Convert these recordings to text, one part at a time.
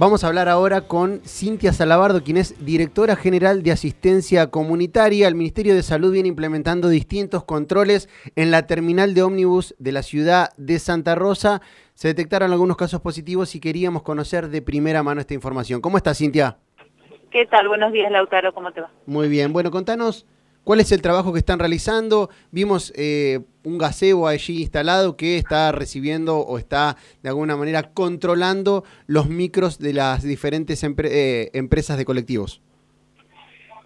Vamos a hablar ahora con Cintia Salabardo, quien es directora general de asistencia comunitaria. El Ministerio de Salud viene implementando distintos controles en la terminal de ómnibus de la ciudad de Santa Rosa. Se detectaron algunos casos positivos y queríamos conocer de primera mano esta información. ¿Cómo estás, Cintia? ¿Qué tal? Buenos días, Lautaro. ¿Cómo te va? Muy bien. Bueno, contanos cuál es el trabajo que están realizando. Vimos eh, un gaseo allí instalado que está recibiendo o está de alguna manera controlando los micros de las diferentes eh, empresas de colectivos.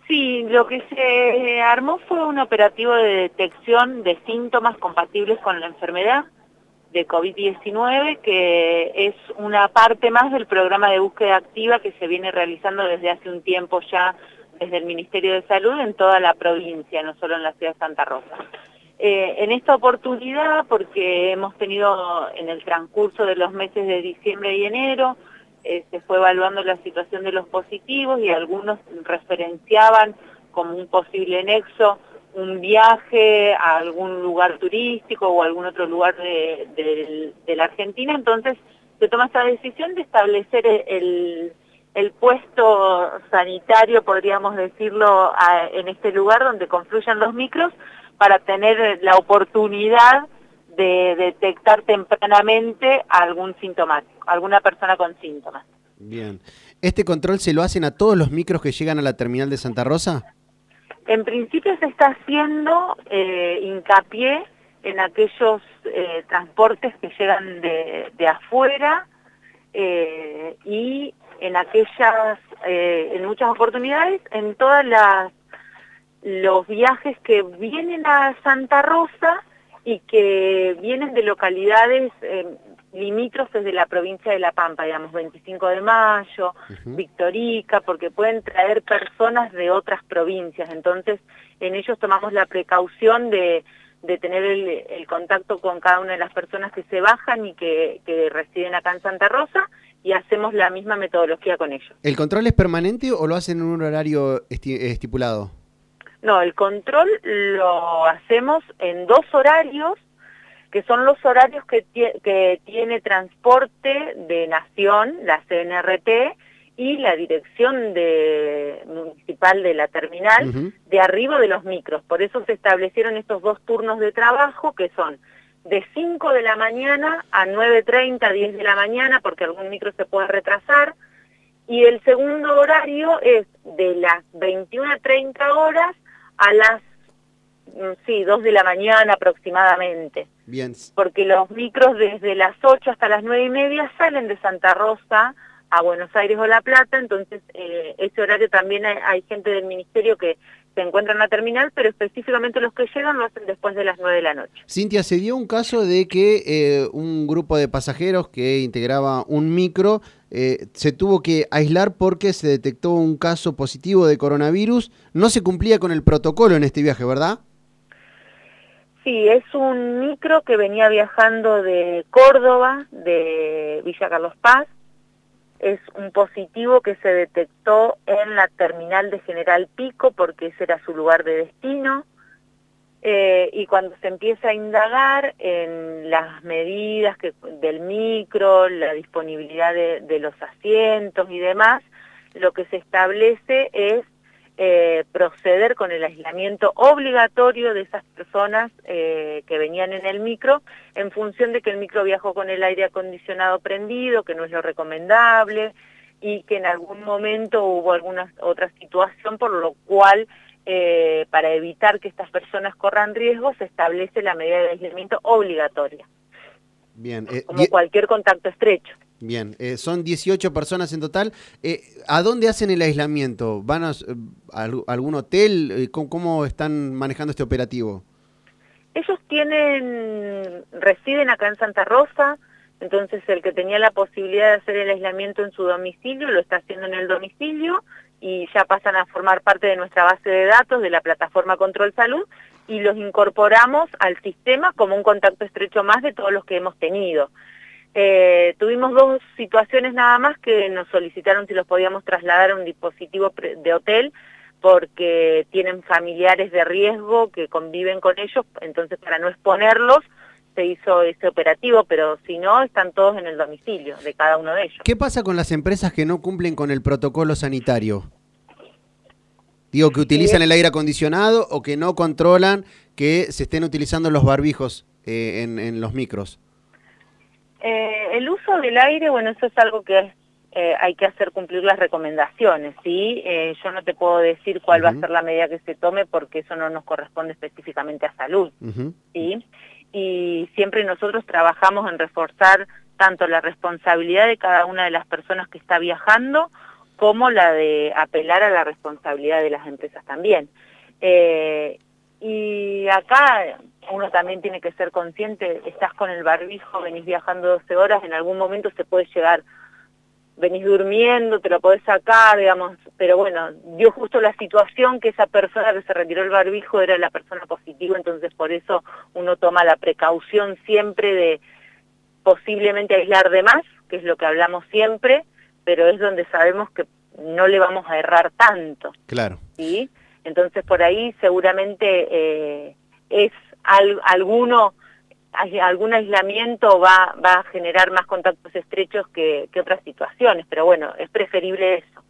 Sí, lo que se armó fue un operativo de detección de síntomas compatibles con la enfermedad de COVID-19, que es una parte más del programa de búsqueda activa que se viene realizando desde hace un tiempo ya desde el Ministerio de Salud en toda la provincia, no solo en la ciudad de Santa Rosa. Eh, en esta oportunidad, porque hemos tenido en el transcurso de los meses de diciembre y enero, eh, se fue evaluando la situación de los positivos y algunos referenciaban como un posible nexo un viaje a algún lugar turístico o algún otro lugar de, la Argentina, entonces se toma esta decisión de establecer el, puesto sanitario, podríamos decirlo, en este lugar donde confluyen los micros, para tener la oportunidad de detectar tempranamente a algún sintomático, alguna persona con síntomas. Bien. ¿Este control se lo hacen a todos los micros que llegan a la terminal de Santa Rosa? En principio se está haciendo eh, hincapié en aquellos eh, transportes que llegan de, de afuera eh, y en aquellas, en muchas oportunidades, en todas las los viajes que vienen a Santa Rosa y que vienen de localidades eh, limítrofes de la provincia de La Pampa, digamos, 25 de Mayo, Victorica, porque pueden traer personas de otras provincias. Entonces, en ellos tomamos la precaución de, tener el, contacto con cada una de las personas que se bajan y que, que residen acá en Santa Rosa y hacemos la misma metodología con ellos. ¿El control es permanente o lo hacen en un horario estipulado? No, el control lo hacemos en dos horarios, que son los horarios que, que tiene transporte de Nación, la CNRT, y la dirección de, municipal de la terminal, de arriba de los micros. Por eso se establecieron estos dos turnos de trabajo, que son de 5 de la mañana a 9.30, 10 de la mañana, porque algún micro se puede retrasar, y el segundo horario es de las 21 a 30 horas a las, mm, sí, dos de la mañana aproximadamente. Bien. Porque los micros desde las 8 hasta las nueve y media salen de Santa Rosa a Buenos Aires o La Plata, entonces eh, ese horario también hay, gente del ministerio que se encuentra en la terminal, pero específicamente los que llegan lo hacen después de las 9 de la noche. Cintia, se dio un caso de que eh, un grupo de pasajeros que integraba un micro eh, se tuvo que aislar porque se detectó un caso positivo de coronavirus. No se cumplía con el protocolo en este viaje, ¿verdad? Sí, es un micro que venía viajando de Córdoba, de Villa Carlos Paz. Es un positivo que se detectó en la terminal de General Pico porque ese era su lugar de destino. Eh, y cuando se empieza a indagar en las medidas del micro, la disponibilidad de, los asientos y demás, lo que se establece es eh, proceder con el aislamiento obligatorio de esas personas eh, que venían en el micro en función de que el micro viajó con el aire acondicionado prendido, que no es lo recomendable y que en algún momento hubo alguna otra situación por lo cual eh, para evitar que estas personas corran riesgo, se establece la medida de aislamiento obligatoria. Bien. Eh, como cualquier contacto estrecho. Bien, eh, son 18 personas en total. ¿A dónde hacen el aislamiento? ¿Van a, algún hotel? ¿Cómo, están manejando este operativo? Ellos tienen, residen acá en Santa Rosa, entonces el que tenía la posibilidad de hacer el aislamiento en su domicilio lo está haciendo en el domicilio y ya pasan a formar parte de nuestra base de datos de la plataforma Control Salud y los incorporamos al sistema como un contacto estrecho más de todos los que hemos tenido. Eh, tuvimos dos situaciones nada más que nos solicitaron si los podíamos trasladar a un dispositivo de hotel porque tienen familiares de riesgo que conviven con ellos, entonces para no exponerlos se hizo ese operativo, pero si no, están todos en el domicilio de cada uno de ellos. ¿Qué pasa con las empresas que no cumplen con el protocolo sanitario? Digo, que utilizan el aire acondicionado o que no controlan que se estén utilizando los barbijos eh, en, los micros. Eh, el uso del aire, bueno, eso es algo que eh, hay que hacer cumplir las recomendaciones, ¿sí? yo no te puedo decir cuál va a ser la medida que se tome porque eso no nos corresponde específicamente a salud, ¿sí? Y siempre nosotros trabajamos en reforzar tanto la responsabilidad de cada una de las personas que está viajando como la de apelar a la responsabilidad de las empresas también. Eh, y acá uno también tiene que ser consciente, estás con el barbijo, venís viajando 12 horas, en algún momento se puede llegar, venís durmiendo, te lo podés sacar, digamos, pero bueno, dio justo la situación que esa persona que se retiró el barbijo era la persona positiva, entonces por eso uno toma la precaución siempre de posiblemente aislar de más, que es lo que hablamos siempre, pero es donde sabemos que no le vamos a errar tanto. Claro. ¿sí? Entonces por ahí seguramente eh, es alguno algún aislamiento va, va a generar más contactos estrechos que, que otras situaciones, pero bueno, es preferible eso.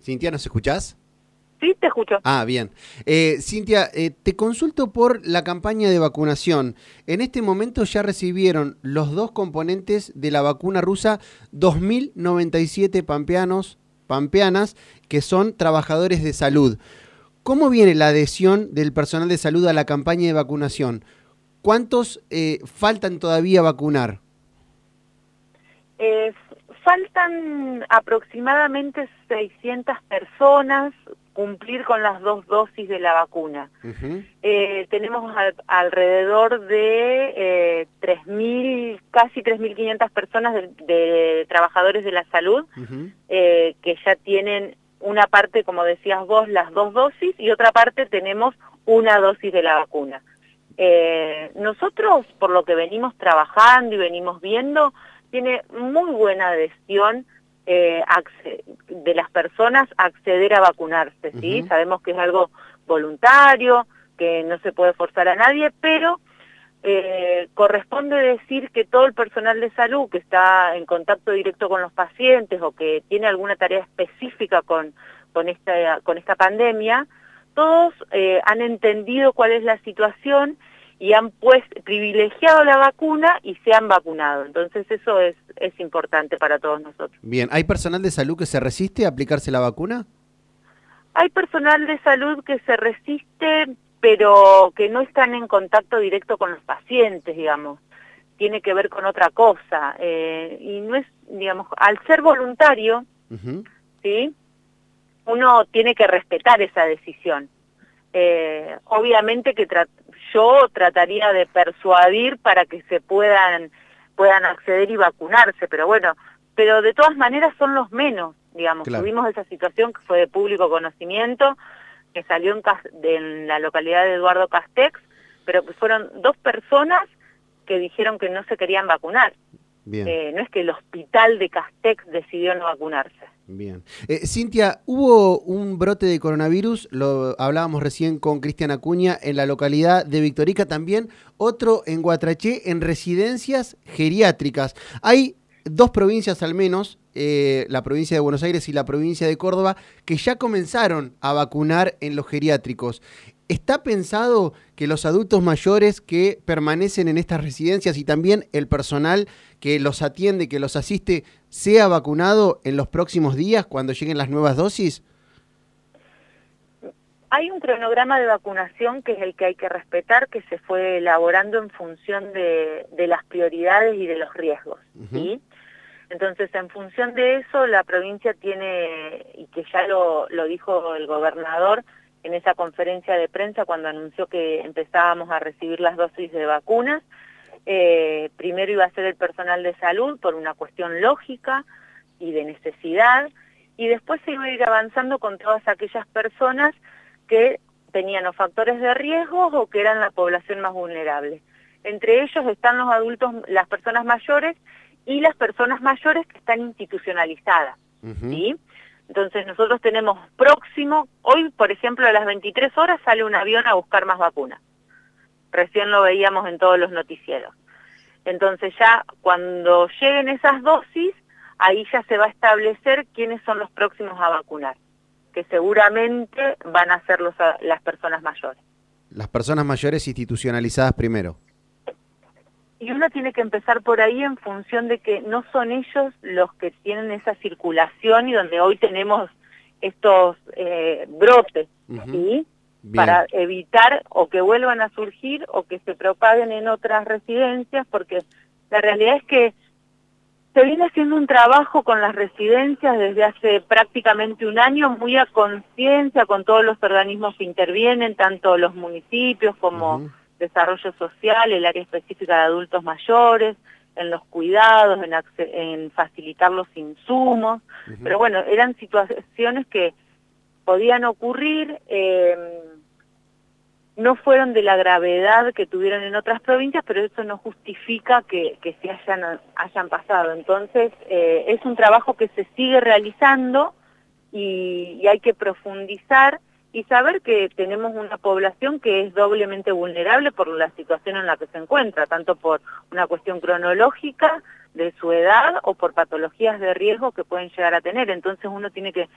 Cintia, ¿nos escuchás? Sí, te escucho. Ah, bien. Eh, Cintia, eh, te consulto por la campaña de vacunación. En este momento ya recibieron los dos componentes de la vacuna rusa 2.097 pampeanos, pampeanas que son trabajadores de salud. ¿Cómo viene la adhesión del personal de salud a la campaña de vacunación? ¿Cuántos eh, faltan todavía vacunar? faltan aproximadamente 600 personas cumplir con las dos dosis de la vacuna. Eh, tenemos alrededor de eh, 3.000, casi 3.500 personas de, trabajadores de la salud eh, que ya tienen una parte, como decías vos, las dos dosis y otra parte tenemos una dosis de la vacuna. Eh, nosotros, por lo que venimos trabajando y venimos viendo, tiene muy buena adhesión eh, de las personas acceder a vacunarse, ¿sí? Sabemos que es algo voluntario, que no se puede forzar a nadie, pero eh, corresponde decir que todo el personal de salud que está en contacto directo con los pacientes o que tiene alguna tarea específica con, con, esta, con esta pandemia, todos eh, han entendido cuál es la situación y han pues privilegiado la vacuna y se han vacunado. Entonces eso es, es importante para todos nosotros. Bien, ¿hay personal de salud que se resiste a aplicarse la vacuna? Hay personal de salud que se resiste, pero que no están en contacto directo con los pacientes, digamos. Tiene que ver con otra cosa. Eh, y no es, digamos, al ser voluntario, ¿sí? Uno tiene que respetar esa decisión. Eh, obviamente que yo trataría de persuadir para que se puedan, puedan acceder y vacunarse, pero bueno, pero de todas maneras son los menos, digamos. Tuvimos esa situación que fue de público conocimiento, que salió en, en la localidad de Eduardo Castex, pero que fueron dos personas que dijeron que no se querían vacunar. Eh, no es que el hospital de Castex decidió no vacunarse. Bien. Eh, Cintia, hubo un brote de coronavirus, lo hablábamos recién con Cristian Acuña, en la localidad de Victorica también, otro en Guatraché, en residencias geriátricas. Hay dos provincias al menos, eh, la provincia de Buenos Aires y la provincia de Córdoba, que ya comenzaron a vacunar en los geriátricos. ¿Está pensado que los adultos mayores que permanecen en estas residencias y también el personal que los atiende, que los asiste, sea vacunado en los próximos días cuando lleguen las nuevas dosis? Hay un cronograma de vacunación que es el que hay que respetar, que se fue elaborando en función de, las prioridades y de los riesgos. Entonces, en función de eso, la provincia tiene, y que ya lo, lo dijo el gobernador, en esa conferencia de prensa cuando anunció que empezábamos a recibir las dosis de vacunas. Eh, primero iba a ser el personal de salud por una cuestión lógica y de necesidad, y después se iba a ir avanzando con todas aquellas personas que tenían o factores de riesgo o que eran la población más vulnerable. Entre ellos están los adultos, las personas mayores y las personas mayores que están institucionalizadas. ¿sí? Entonces nosotros tenemos próximo, hoy por ejemplo a las 23 horas sale un avión a buscar más vacunas. recién lo veíamos en todos los noticieros. Entonces ya cuando lleguen esas dosis, ahí ya se va a establecer quiénes son los próximos a vacunar, que seguramente van a ser los, las personas mayores. Las personas mayores institucionalizadas primero. Y uno tiene que empezar por ahí en función de que no son ellos los que tienen esa circulación y donde hoy tenemos estos eh, brotes, ¿sí? Para evitar o que vuelvan a surgir o que se propaguen en otras residencias, porque la realidad es que se viene haciendo un trabajo con las residencias desde hace prácticamente un año, muy a conciencia con todos los organismos que intervienen, tanto los municipios como desarrollo social, el área específica de adultos mayores, en los cuidados, en, en facilitar los insumos, pero bueno, eran situaciones que podían ocurrir, eh, no fueron de la gravedad que tuvieron en otras provincias, pero eso no justifica que, que se hayan, hayan pasado. Entonces, eh, es un trabajo que se sigue realizando y, y hay que profundizar y saber que tenemos una población que es doblemente vulnerable por la situación en la que se encuentra, tanto por una cuestión cronológica de su edad o por patologías de riesgo que pueden llegar a tener. Entonces uno tiene que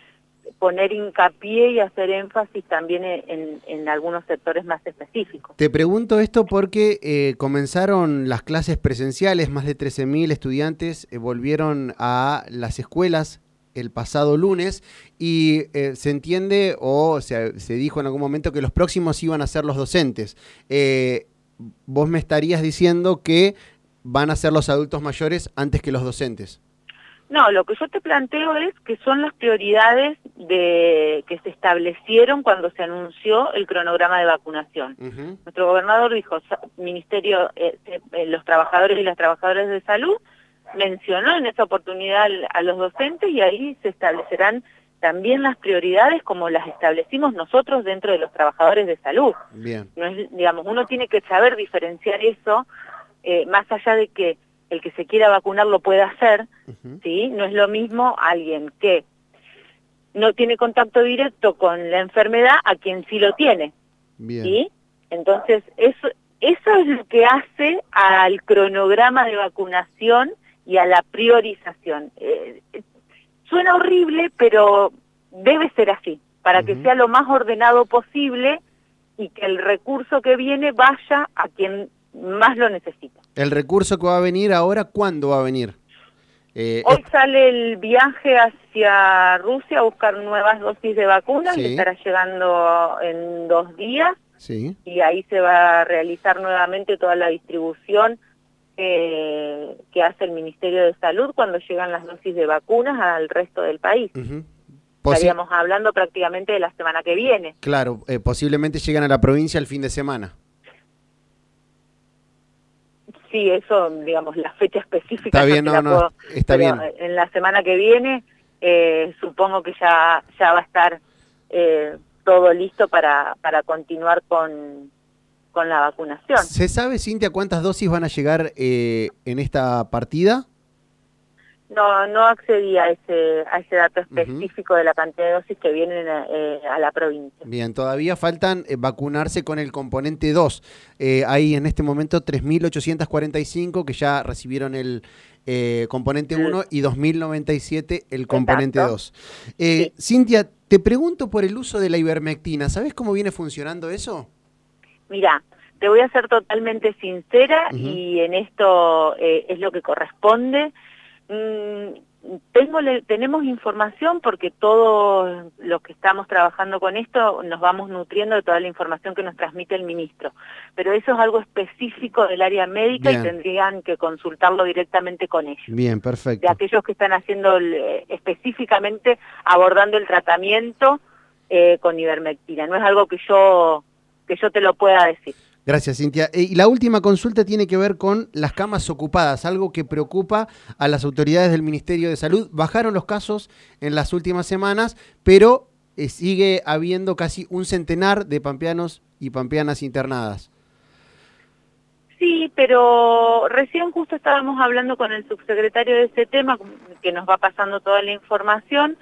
poner hincapié y hacer énfasis también en, algunos sectores más específicos. Te pregunto esto porque eh, comenzaron las clases presenciales, más de 13.000 estudiantes eh, volvieron a las escuelas el pasado lunes y eh, se entiende o se, dijo en algún momento que los próximos iban a ser los docentes. Eh, vos me estarías diciendo que van a ser los adultos mayores antes que los docentes. No, lo que yo te planteo es que son las prioridades de, que se establecieron cuando se anunció el cronograma de vacunación. Nuestro gobernador dijo, ministerio, eh, los trabajadores y las trabajadoras de salud mencionó en esa oportunidad a los docentes y ahí se establecerán también las prioridades como las establecimos nosotros dentro de los trabajadores de salud. Bien. No es, digamos, uno tiene que saber diferenciar eso, eh, más allá de que el que se quiera vacunar lo pueda hacer, ¿sí? No es lo mismo alguien que no tiene contacto directo con la enfermedad a quien sí lo tiene. Bien. ¿sí? Entonces, eso, eso es lo que hace al cronograma de vacunación y a la priorización. Eh, suena horrible, pero debe ser así, para que sea lo más ordenado posible y que el recurso que viene vaya a quien más lo necesita. ¿El recurso que va a venir ahora, cuándo va a venir? Eh, Hoy sale el viaje hacia Rusia a buscar nuevas dosis de vacunas, que estará llegando en dos días, sí. y ahí se va a realizar nuevamente toda la distribución que hace el Ministerio de Salud cuando llegan las dosis de vacunas al resto del país. Estaríamos hablando prácticamente de la semana que viene. Claro, eh, posiblemente llegan a la provincia el fin de semana. Sí, eso, digamos, la fecha específica. Está bien, no, no, está bien. En la semana que viene eh, supongo que ya, ya va a estar eh, todo listo para, para continuar con, con la vacunación. ¿Se sabe, Cintia, cuántas dosis van a llegar eh, en esta partida? No, no accedí a ese, a ese dato específico de la cantidad de dosis que vienen eh, a la provincia. Bien, todavía faltan eh, vacunarse con el componente 2. hay en este momento 3.845 que ya recibieron el componente 1 y 2.097 el componente 2. Cintia, te pregunto por el uso de la ivermectina. ¿Sabes cómo viene funcionando eso? Mira, te voy a ser totalmente sincera y en esto eh, es lo que corresponde. Mm, tengo, tenemos información porque todos los que estamos trabajando con esto nos vamos nutriendo de toda la información que nos transmite el ministro. Pero eso es algo específico del área médica y tendrían que consultarlo directamente con ellos. Bien, perfecto. De aquellos que están haciendo específicamente abordando el tratamiento eh, con ivermectina. No es algo que yo que yo te lo pueda decir. Gracias, Cintia. Eh, y la última consulta tiene que ver con las camas ocupadas, algo que preocupa a las autoridades del Ministerio de Salud. Bajaron los casos en las últimas semanas, pero eh, sigue habiendo casi un centenar de pampeanos y pampeanas internadas. Sí, pero recién justo estábamos hablando con el subsecretario de ese tema, que nos va pasando toda la información.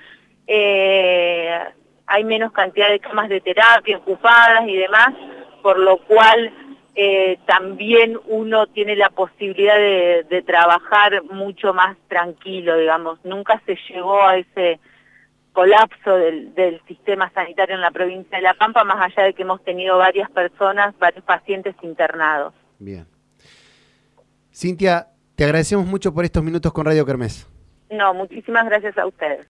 Eh, hay menos cantidad de camas de terapia ocupadas y demás, por lo cual eh, también uno tiene la posibilidad de, trabajar mucho más tranquilo, digamos. Nunca se llegó a ese colapso del, del, sistema sanitario en la provincia de La Pampa, más allá de que hemos tenido varias personas, varios pacientes internados. Bien. Cintia, te agradecemos mucho por estos minutos con Radio Kermés. No, muchísimas gracias a ustedes.